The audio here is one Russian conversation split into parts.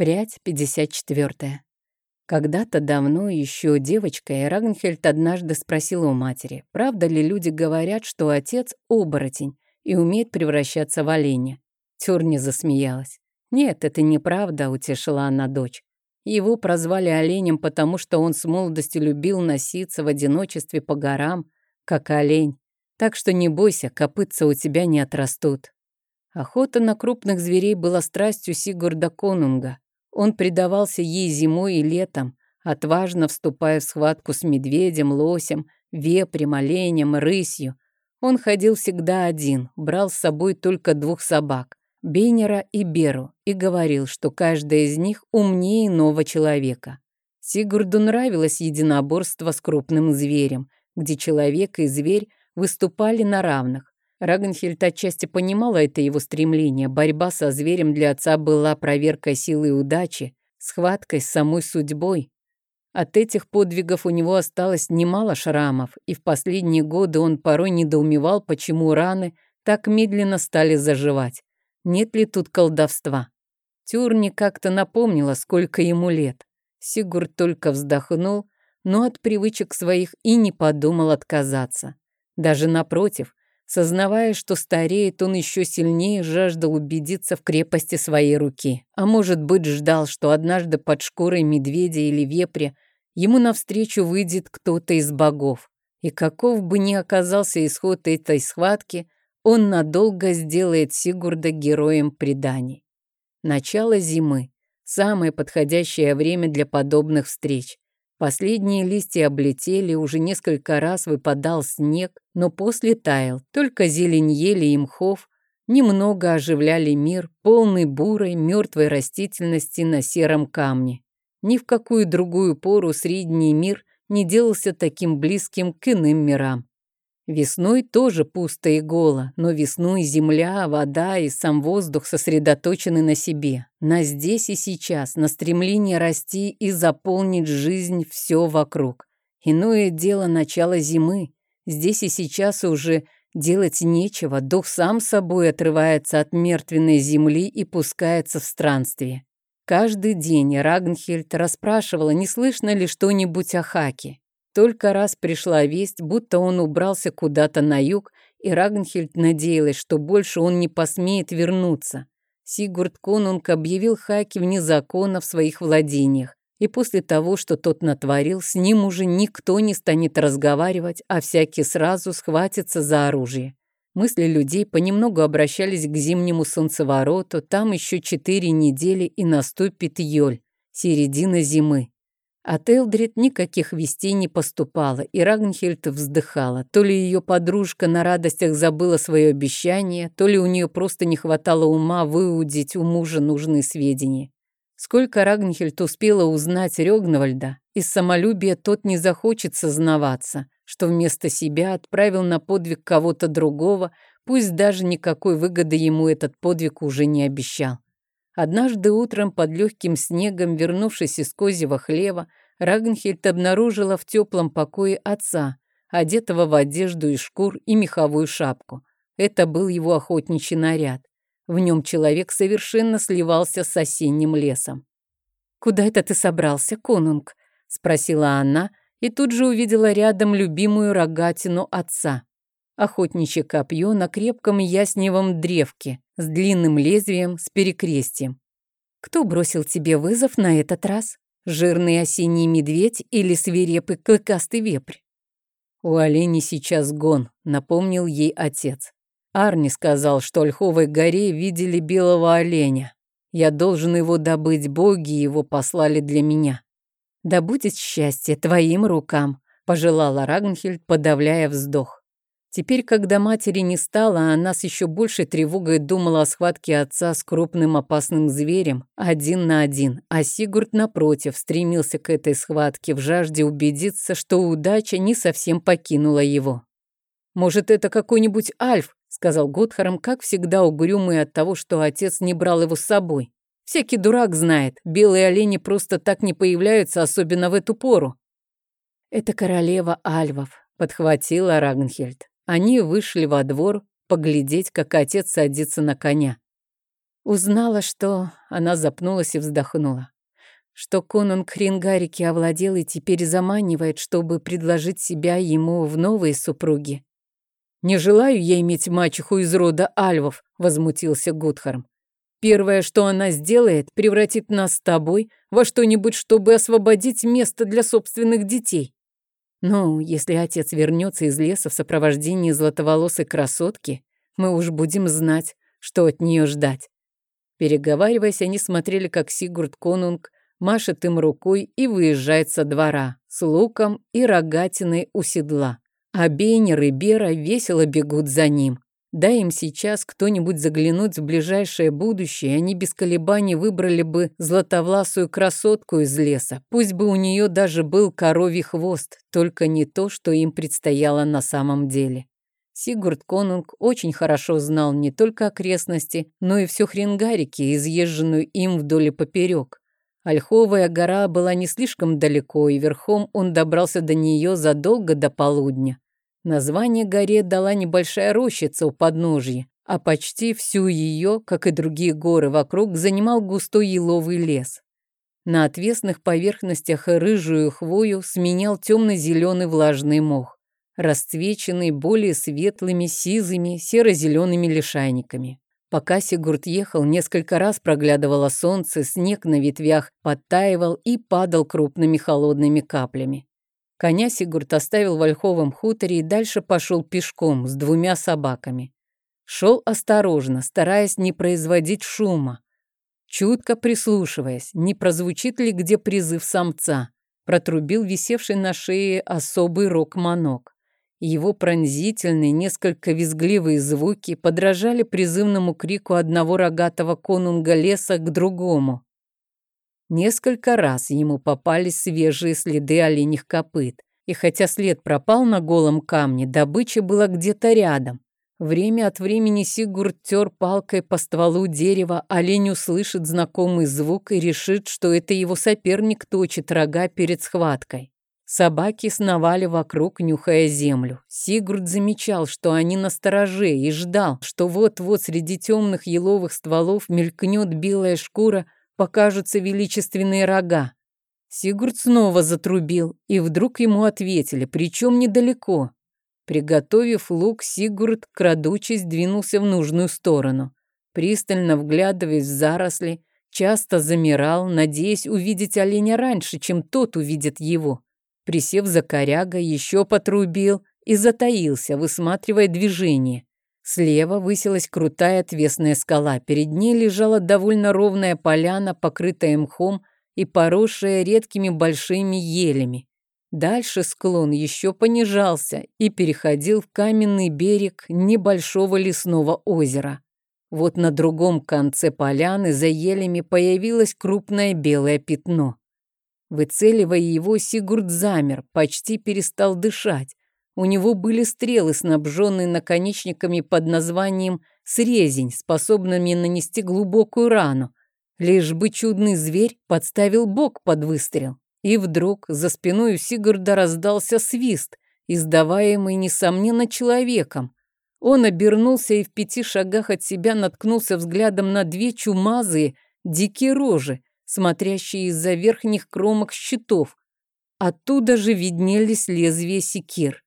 Прядь 54. Когда-то давно, еще девочкой, Рагнхельд однажды спросила у матери, правда ли люди говорят, что отец — оборотень и умеет превращаться в оленя. Тюрни засмеялась. «Нет, это неправда», — утешила она дочь. Его прозвали оленем, потому что он с молодости любил носиться в одиночестве по горам, как олень. Так что не бойся, копытца у тебя не отрастут. Охота на крупных зверей была страстью Сигурда Конунга. Он предавался ей зимой и летом, отважно вступая в схватку с медведем, лосем, вепрем, оленем, рысью. Он ходил всегда один, брал с собой только двух собак, Бейнера и Беру, и говорил, что каждая из них умнее иного человека. Сигурду нравилось единоборство с крупным зверем, где человек и зверь выступали на равных. Рагнхельд отчасти понимала это его стремление. Борьба со зверем для отца была проверкой силы и удачи, схваткой с самой судьбой. От этих подвигов у него осталось немало шрамов, и в последние годы он порой недоумевал, почему раны так медленно стали заживать. Нет ли тут колдовства? Тюрни как-то напомнила, сколько ему лет. Сигурд только вздохнул, но от привычек своих и не подумал отказаться. Даже напротив, Сознавая, что стареет, он еще сильнее жаждал убедиться в крепости своей руки. А может быть, ждал, что однажды под шкурой медведя или вепря ему навстречу выйдет кто-то из богов. И каков бы ни оказался исход этой схватки, он надолго сделает Сигурда героем преданий. Начало зимы – самое подходящее время для подобных встреч. Последние листья облетели, уже несколько раз выпадал снег, но после таял. Только зелень ели и мхов немного оживляли мир, полный бурой, мертвой растительности на сером камне. Ни в какую другую пору средний мир не делался таким близким к иным мирам. Весной тоже пусто и голо, но весной земля, вода и сам воздух сосредоточены на себе, на здесь и сейчас, на стремлении расти и заполнить жизнь все вокруг. Иное дело начало зимы. Здесь и сейчас уже делать нечего, дух сам собой отрывается от мертвенной земли и пускается в странствие. Каждый день Рагнхельд расспрашивала, не слышно ли что-нибудь о Хаке. Только раз пришла весть, будто он убрался куда-то на юг, и Рагнхельд надеялась, что больше он не посмеет вернуться. Сигурд Конунг объявил Хаки вне закона в своих владениях, и после того, что тот натворил, с ним уже никто не станет разговаривать, а всякий сразу схватится за оружие. Мысли людей понемногу обращались к зимнему солнцевороту, там еще четыре недели и наступит Йоль, середина зимы. От Элдрид никаких вестей не поступало, и Рагнхельд вздыхала. То ли ее подружка на радостях забыла свое обещание, то ли у нее просто не хватало ума выудить у мужа нужные сведения. Сколько Рагнхельд успела узнать Рёгнвальда, из самолюбия тот не захочет сознаваться, что вместо себя отправил на подвиг кого-то другого, пусть даже никакой выгоды ему этот подвиг уже не обещал. Однажды утром под легким снегом, вернувшись из козьего хлева, Рагнхельд обнаружила в теплом покое отца, одетого в одежду из шкур и меховую шапку. Это был его охотничий наряд. В нем человек совершенно сливался с осенним лесом. «Куда это ты собрался, конунг?» — спросила она, и тут же увидела рядом любимую рогатину отца. Охотничье копье на крепком ясневом древке с длинным лезвием с перекрестием. «Кто бросил тебе вызов на этот раз? Жирный осенний медведь или свирепый клыкастый вепрь?» «У оленей сейчас гон», — напомнил ей отец. Арни сказал, что Ольховой горе видели белого оленя. Я должен его добыть, боги его послали для меня. «Да будет счастье твоим рукам», — пожелала Рагнхельд, подавляя вздох. Теперь, когда матери не стало, она с еще большей тревогой думала о схватке отца с крупным опасным зверем один на один, а Сигурд, напротив, стремился к этой схватке в жажде убедиться, что удача не совсем покинула его. «Может, это какой-нибудь Альф?» — сказал Готхаром, как всегда угрюмый от того, что отец не брал его с собой. «Всякий дурак знает, белые олени просто так не появляются, особенно в эту пору». «Это королева Альвов», — подхватила Рагнхельд. Они вышли во двор поглядеть, как отец садится на коня. Узнала, что... Она запнулась и вздохнула. Что конунг Хрингарики овладел и теперь заманивает, чтобы предложить себя ему в новые супруги. «Не желаю я иметь мачеху из рода альвов», — возмутился Гудхарм. «Первое, что она сделает, превратит нас с тобой во что-нибудь, чтобы освободить место для собственных детей. Ну, если отец вернется из леса в сопровождении златоволосой красотки, мы уж будем знать, что от нее ждать. Переговариваясь, они смотрели, как Сигурд Конунг машет им рукой и выезжает со двора с луком и рогатиной у седла. А Бейнер и Бера весело бегут за ним. Дай им сейчас кто-нибудь заглянуть в ближайшее будущее, они без колебаний выбрали бы златовласую красотку из леса. Пусть бы у нее даже был коровий хвост, только не то, что им предстояло на самом деле. Сигурд Конунг очень хорошо знал не только окрестности, но и всю Хренгарики, изъезженную им вдоль и поперек. Ольховая гора была не слишком далеко, и верхом он добрался до нее задолго до полудня. Название горе дала небольшая рощица у подножья, а почти всю ее, как и другие горы вокруг, занимал густой еловый лес. На отвесных поверхностях рыжую хвою сменял темно-зеленый влажный мох расцвеченный более светлыми, сизыми, серо-зелеными лишайниками. Пока Сигурд ехал, несколько раз проглядывало солнце, снег на ветвях подтаивал и падал крупными холодными каплями. Коня Сигурд оставил в Ольховом хуторе и дальше пошел пешком с двумя собаками. Шел осторожно, стараясь не производить шума. Чутко прислушиваясь, не прозвучит ли где призыв самца, протрубил висевший на шее особый рог-манок. Его пронзительные, несколько визгливые звуки подражали призывному крику одного рогатого конунга леса к другому. Несколько раз ему попались свежие следы оленьих копыт, и хотя след пропал на голом камне, добыча была где-то рядом. Время от времени Сигурд тер палкой по стволу дерева, олень услышит знакомый звук и решит, что это его соперник точит рога перед схваткой. Собаки сновали вокруг, нюхая землю. Сигурд замечал, что они на стороже, и ждал, что вот-вот среди темных еловых стволов мелькнет белая шкура, покажутся величественные рога. Сигурд снова затрубил, и вдруг ему ответили, причем недалеко. Приготовив лук, Сигурд, крадучись, двинулся в нужную сторону. Пристально вглядываясь в заросли, часто замирал, надеясь увидеть оленя раньше, чем тот увидит его. Присев за корягой, еще потрубил и затаился, высматривая движение. Слева высилась крутая отвесная скала. Перед ней лежала довольно ровная поляна, покрытая мхом и поросшая редкими большими елями. Дальше склон еще понижался и переходил в каменный берег небольшого лесного озера. Вот на другом конце поляны за елями появилось крупное белое пятно. Выцеливая его, Сигурд замер, почти перестал дышать. У него были стрелы, снабженные наконечниками под названием «срезень», способными нанести глубокую рану. Лишь бы чудный зверь подставил бок под выстрел. И вдруг за спиной у Сигурда раздался свист, издаваемый, несомненно, человеком. Он обернулся и в пяти шагах от себя наткнулся взглядом на две чумазые, дикие рожи, смотрящие из-за верхних кромок щитов. Оттуда же виднелись лезвия секир.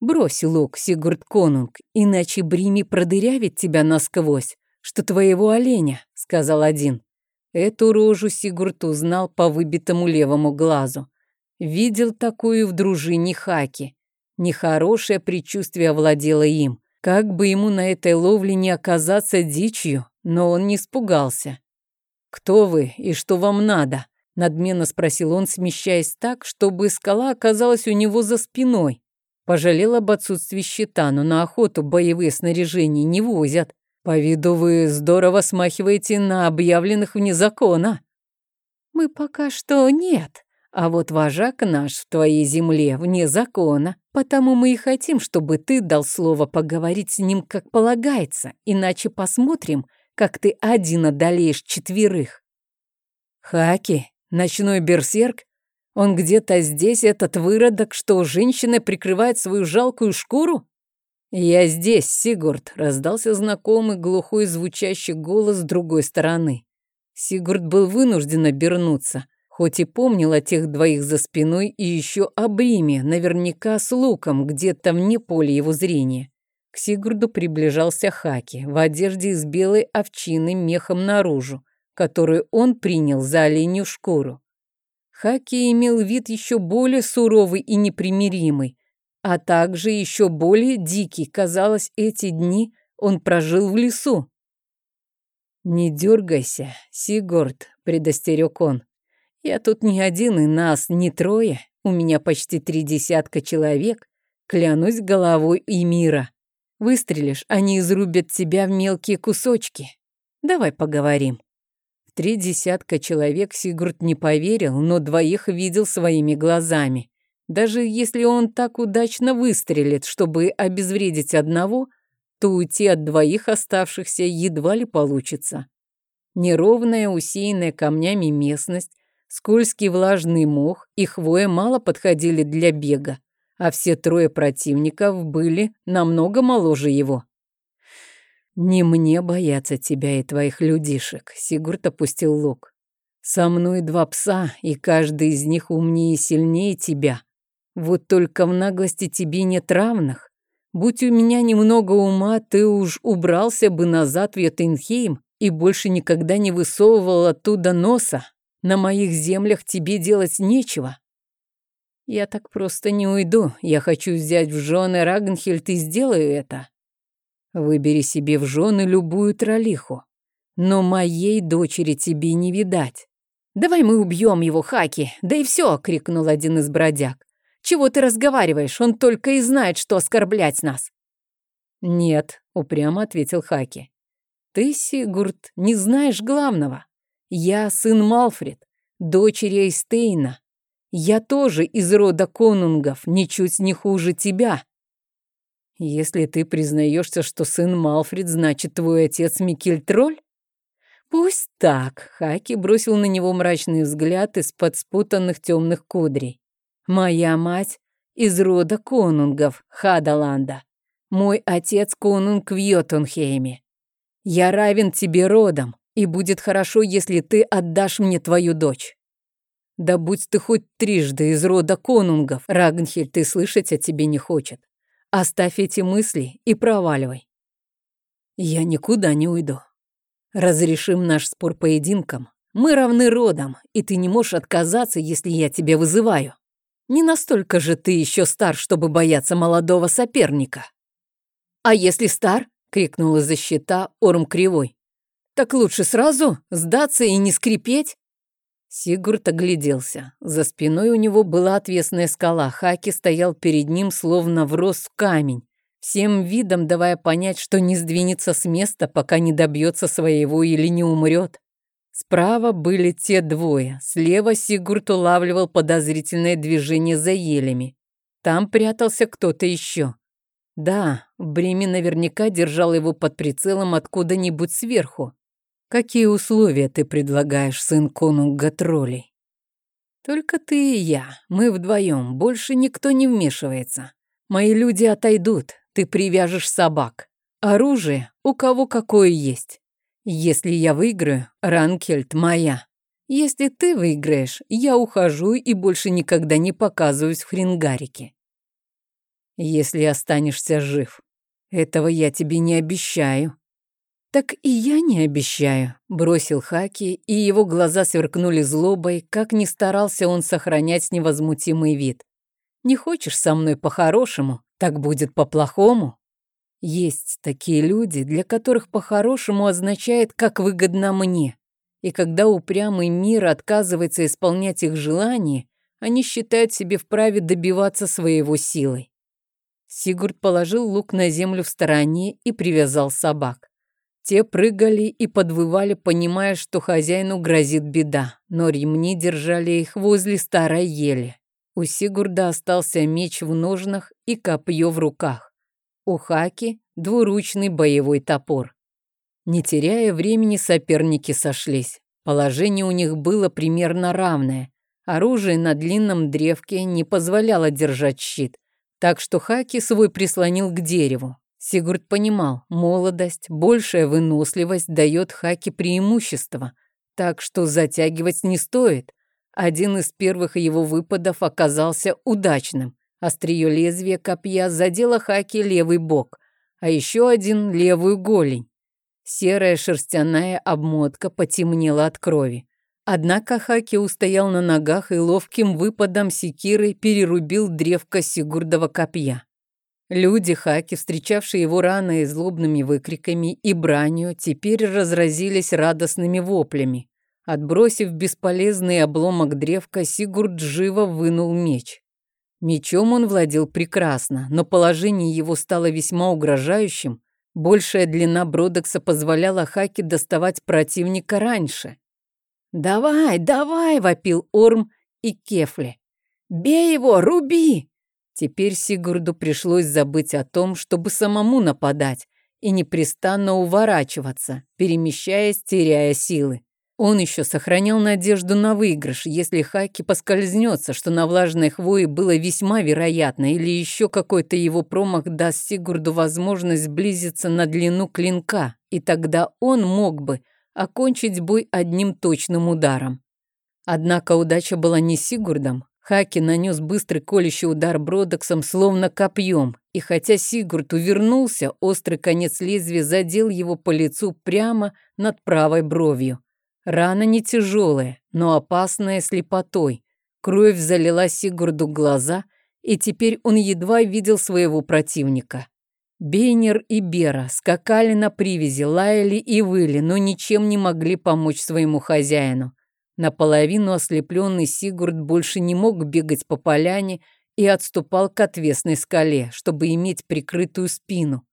«Брось лук, Сигурд Конунг, иначе Брими продырявит тебя насквозь, что твоего оленя», — сказал один. Эту рожу Сигурд узнал по выбитому левому глазу. Видел такую в дружине Хаки. Нехорошее предчувствие овладело им. Как бы ему на этой ловле не оказаться дичью, но он не испугался. «Кто вы и что вам надо?» — надменно спросил он, смещаясь так, чтобы скала оказалась у него за спиной. Пожалел об отсутствии щита, но на охоту боевые снаряжения не возят. По виду вы здорово смахиваете на объявленных вне закона. Мы пока что нет, а вот вожак наш в твоей земле вне закона, потому мы и хотим, чтобы ты дал слово поговорить с ним как полагается, иначе посмотрим, как ты один одолеешь четверых. Хаки, ночной берсерк, он где-то здесь, этот выродок, что женщина прикрывает свою жалкую шкуру? «Я здесь, Сигурд!» — раздался знакомый глухой звучащий голос с другой стороны. Сигурд был вынужден обернуться, хоть и помнил о тех двоих за спиной и еще о Бриме, наверняка с луком, где-то вне поля его зрения. К Сигурду приближался Хаки в одежде из белой овчины мехом наружу, которую он принял за оленью шкуру. Хаки имел вид еще более суровый и непримиримый, а также еще более дикий. Казалось, эти дни он прожил в лесу. «Не дергайся, Сигурд», — предостерег он. «Я тут не один, и нас не трое. У меня почти три десятка человек. Клянусь головой и мира. Выстрелишь, они изрубят тебя в мелкие кусочки. Давай поговорим». Три десятка человек Сигурд не поверил, но двоих видел своими глазами. Даже если он так удачно выстрелит, чтобы обезвредить одного, то уйти от двоих оставшихся едва ли получится. Неровная, усеянная камнями местность, скользкий влажный мох и хвоя мало подходили для бега, а все трое противников были намного моложе его. «Не мне бояться тебя и твоих людишек», — Сигурд опустил лук. «Со мной два пса, и каждый из них умнее и сильнее тебя. Вот только в наглости тебе нет равных. Будь у меня немного ума, ты уж убрался бы назад в Йотенхейм и больше никогда не высовывал оттуда носа. На моих землях тебе делать нечего. Я так просто не уйду. Я хочу взять в жены Рагнхельд и сделаю это. Выбери себе в жены любую тролиху. Но моей дочери тебе не видать. «Давай мы убьем его, Хаки, да и все!» — крикнул один из бродяг. Чего ты разговариваешь? Он только и знает, что оскорблять нас». «Нет», — упрямо ответил Хаки. «Ты, Сигурд, не знаешь главного. Я сын Малфред, дочери Эйстейна. Я тоже из рода конунгов, ничуть не хуже тебя. Если ты признаешься, что сын Малфред, значит, твой отец Микельтроль? Пусть так. Хаки бросил на него мрачный взгляд из-под спутанных темных кудрей. Моя мать из рода конунгов Хадаланда. Мой отец конунг в Йотунхейме. Я равен тебе родом, и будет хорошо, если ты отдашь мне твою дочь. Да будь ты хоть трижды из рода конунгов, Рагнхельд ты слышать о тебе не хочет. Оставь эти мысли и проваливай. Я никуда не уйду. Разрешим наш спор поединком. Мы равны родом, и ты не можешь отказаться, если я тебя вызываю. Не настолько же ты еще стар, чтобы бояться молодого соперника. А если стар? крикнул из-за щита Орм Кривой. Так лучше сразу сдаться и не скрипеть? Сигурд огляделся. За спиной у него была отвесная скала. Хаки стоял перед ним, словно врос в камень, всем видом давая понять, что не сдвинется с места, пока не добьется своего или не умрет. Справа были те двое. Слева Сигурд улавливал подозрительное движение за елями. Там прятался кто-то еще. Да, Брими наверняка держал его под прицелом откуда-нибудь сверху. Какие условия ты предлагаешь, сын конунга троллей? Только ты и я, мы вдвоем, больше никто не вмешивается. Мои люди отойдут, ты привяжешь собак. Оружие у кого какое есть. Если я выиграю, Ранкельд моя. Если ты выиграешь, я ухожу и больше никогда не показываюсь в Хрингарике. Если останешься жив, этого я тебе не обещаю. Так и я не обещаю, бросил Хаки, и его глаза сверкнули злобой, как ни старался он сохранять невозмутимый вид. Не хочешь со мной по-хорошему, так будет по-плохому. Есть такие люди, для которых по-хорошему означает «как выгодно мне». И когда упрямый мир отказывается исполнять их желания, они считают себе вправе добиваться своего силой. Сигурд положил лук на землю в стороне и привязал собак. Те прыгали и подвывали, понимая, что хозяину грозит беда, но ремни держали их возле старой ели. У Сигурда остался меч в ножнах и копье в руках. У Хаки двуручный боевой топор. Не теряя времени, соперники сошлись. Положение у них было примерно равное. Оружие на длинном древке не позволяло держать щит, Так что Хаки свой прислонил к дереву. Сигурд понимал, молодость, большая выносливость дает Хаки преимущество, так что затягивать не стоит. Один из первых его выпадов оказался удачным. Острие лезвия копья задело Хаки левый бок, а еще один — левую голень. Серая шерстяная обмотка потемнела от крови. Однако Хаки устоял на ногах и ловким выпадом секиры перерубил древко Сигурдова копья. Люди Хаки, встречавшие его рано и злобными выкриками и бранью, теперь разразились радостными воплями. Отбросив бесполезный обломок древка, Сигурд живо вынул меч. Мечом он владел прекрасно, но положение его стало весьма угрожающим. Большая длина Бродекса позволяла Хаки доставать противника раньше. «Давай, давай!» — вопил Орм и Кефли. «Бей его, руби!» Теперь Сигурду пришлось забыть о том, чтобы самому нападать и непрестанно уворачиваться, перемещаясь, теряя силы. Он еще сохранял надежду на выигрыш, если Хаки поскользнется, что на влажной хвое было весьма вероятно, или еще какой-то его промах даст Сигурду возможность сблизиться на длину клинка, и тогда он мог бы окончить бой одним точным ударом. Однако удача была не Сигурдом. Хаки нанес быстрый колющий удар Бродоксом, словно копьем, и хотя Сигурд увернулся, острый конец лезвия задел его по лицу прямо над правой бровью. Рана не тяжелая, но опасная слепотой. Кровь залила Сигурду глаза, и теперь он едва видел своего противника. Бейнер и Бера скакали на привязи, лаяли и выли, но ничем не могли помочь своему хозяину. Наполовину ослепленный Сигурд больше не мог бегать по поляне и отступал к отвесной скале, чтобы иметь прикрытую спину.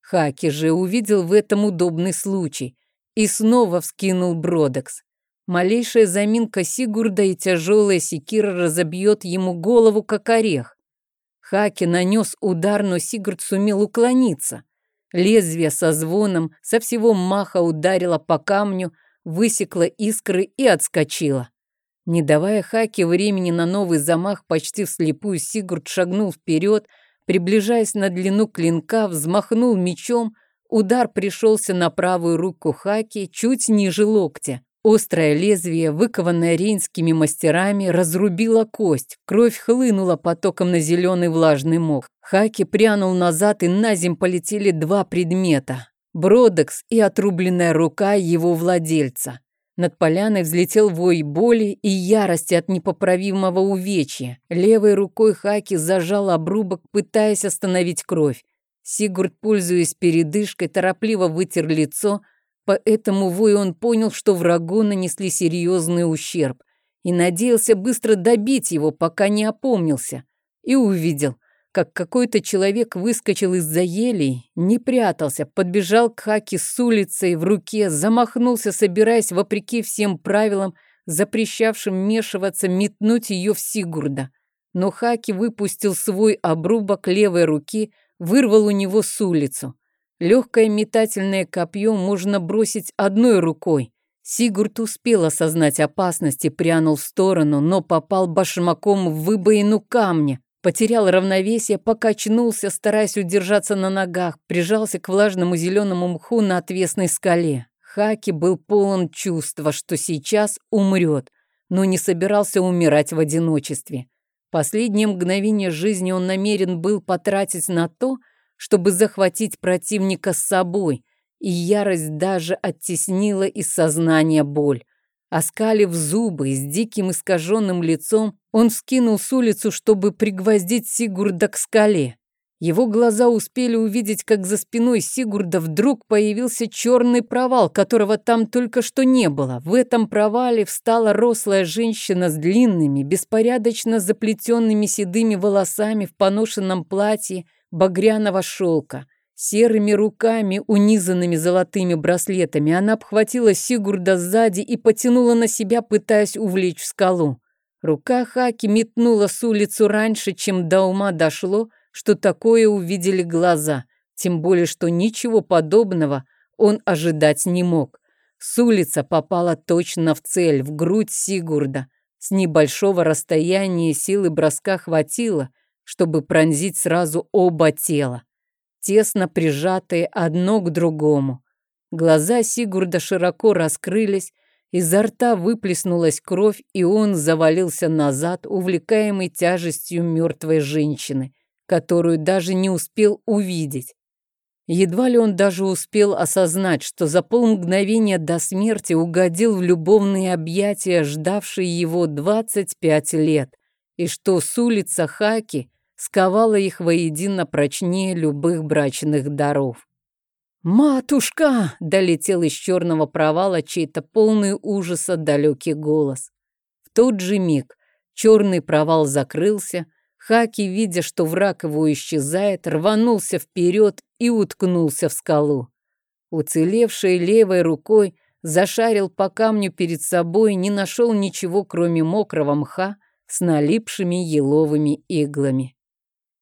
Хаки же увидел в этом удобный случай и снова вскинул Бродекс. Малейшая заминка Сигурда и тяжелая секира разобьет ему голову, как орех. Хаки нанес удар, но Сигурд сумел уклониться. Лезвие со звоном со всего маха ударило по камню, высекло искры и отскочило. Не давая Хаки времени на новый замах, почти вслепую Сигурд шагнул вперед, приближаясь на длину клинка, взмахнул мечом, удар пришелся на правую руку Хаки чуть ниже локтя. Острое лезвие, выкованное рейнскими мастерами, разрубило кость. Кровь хлынула потоком на зеленый влажный мох. Хаки прянул назад, и на земь полетели два предмета. Бродекс и отрубленная рука его владельца. Над поляной взлетел вой боли и ярости от непоправимого увечья. Левой рукой Хаки зажал обрубок, пытаясь остановить кровь. Сигурд, пользуясь передышкой, торопливо вытер лицо, по этому вою он понял, что врагу нанесли серьезный ущерб и надеялся быстро добить его, пока не опомнился. И увидел, как какой-то человек выскочил из-за елей, не прятался, подбежал к Хаке с улицей в руке, замахнулся, собираясь, вопреки всем правилам, запрещавшим вмешиваться, метнуть ее в Сигурда. Но Хаки выпустил свой обрубок левой руки, вырвал у него с улицу. Легкое метательное копье можно бросить одной рукой. Сигурд успел осознать опасность и прянул в сторону, но попал башмаком в выбоину камня. Потерял равновесие, покачнулся, стараясь удержаться на ногах, прижался к влажному зеленому мху на отвесной скале. Хаки был полон чувства, что сейчас умрет, но не собирался умирать в одиночестве. Последнее мгновение жизни он намерен был потратить на то, чтобы захватить противника с собой, и ярость даже оттеснила из сознания боль. Оскалив зубы с диким искаженным лицом, он вскинул с улицу, чтобы пригвоздить Сигурда к скале. Его глаза успели увидеть, как за спиной Сигурда вдруг появился черный провал, которого там только что не было. В этом провале встала рослая женщина с длинными, беспорядочно заплетенными седыми волосами в поношенном платье, багряного шелка. Серыми руками, унизанными золотыми браслетами, она обхватила Сигурда сзади и потянула на себя, пытаясь увлечь в скалу. Рука Хаки метнула с улицу раньше, чем до ума дошло, что такое увидели глаза, тем более, что ничего подобного он ожидать не мог. С улица попала точно в цель, в грудь Сигурда. С небольшого расстояния силы броска хватило — чтобы пронзить сразу оба тела, тесно прижатые одно к другому. Глаза Сигурда широко раскрылись, изо рта выплеснулась кровь, и он завалился назад, увлекаемый тяжестью мертвой женщины, которую даже не успел увидеть. Едва ли он даже успел осознать, что за полмгновения до смерти угодил в любовные объятия, ждавшие его 25 лет, и что с улица Хаки сковала их воедино прочнее любых брачных даров. «Матушка!» — долетел из черного провала чей-то полный ужаса далекий голос. В тот же миг черный провал закрылся, Хаки, видя, что враг его исчезает, рванулся вперед и уткнулся в скалу. Уцелевшей левой рукой зашарил по камню перед собой, не нашел ничего, кроме мокрого мха с налипшими еловыми иглами.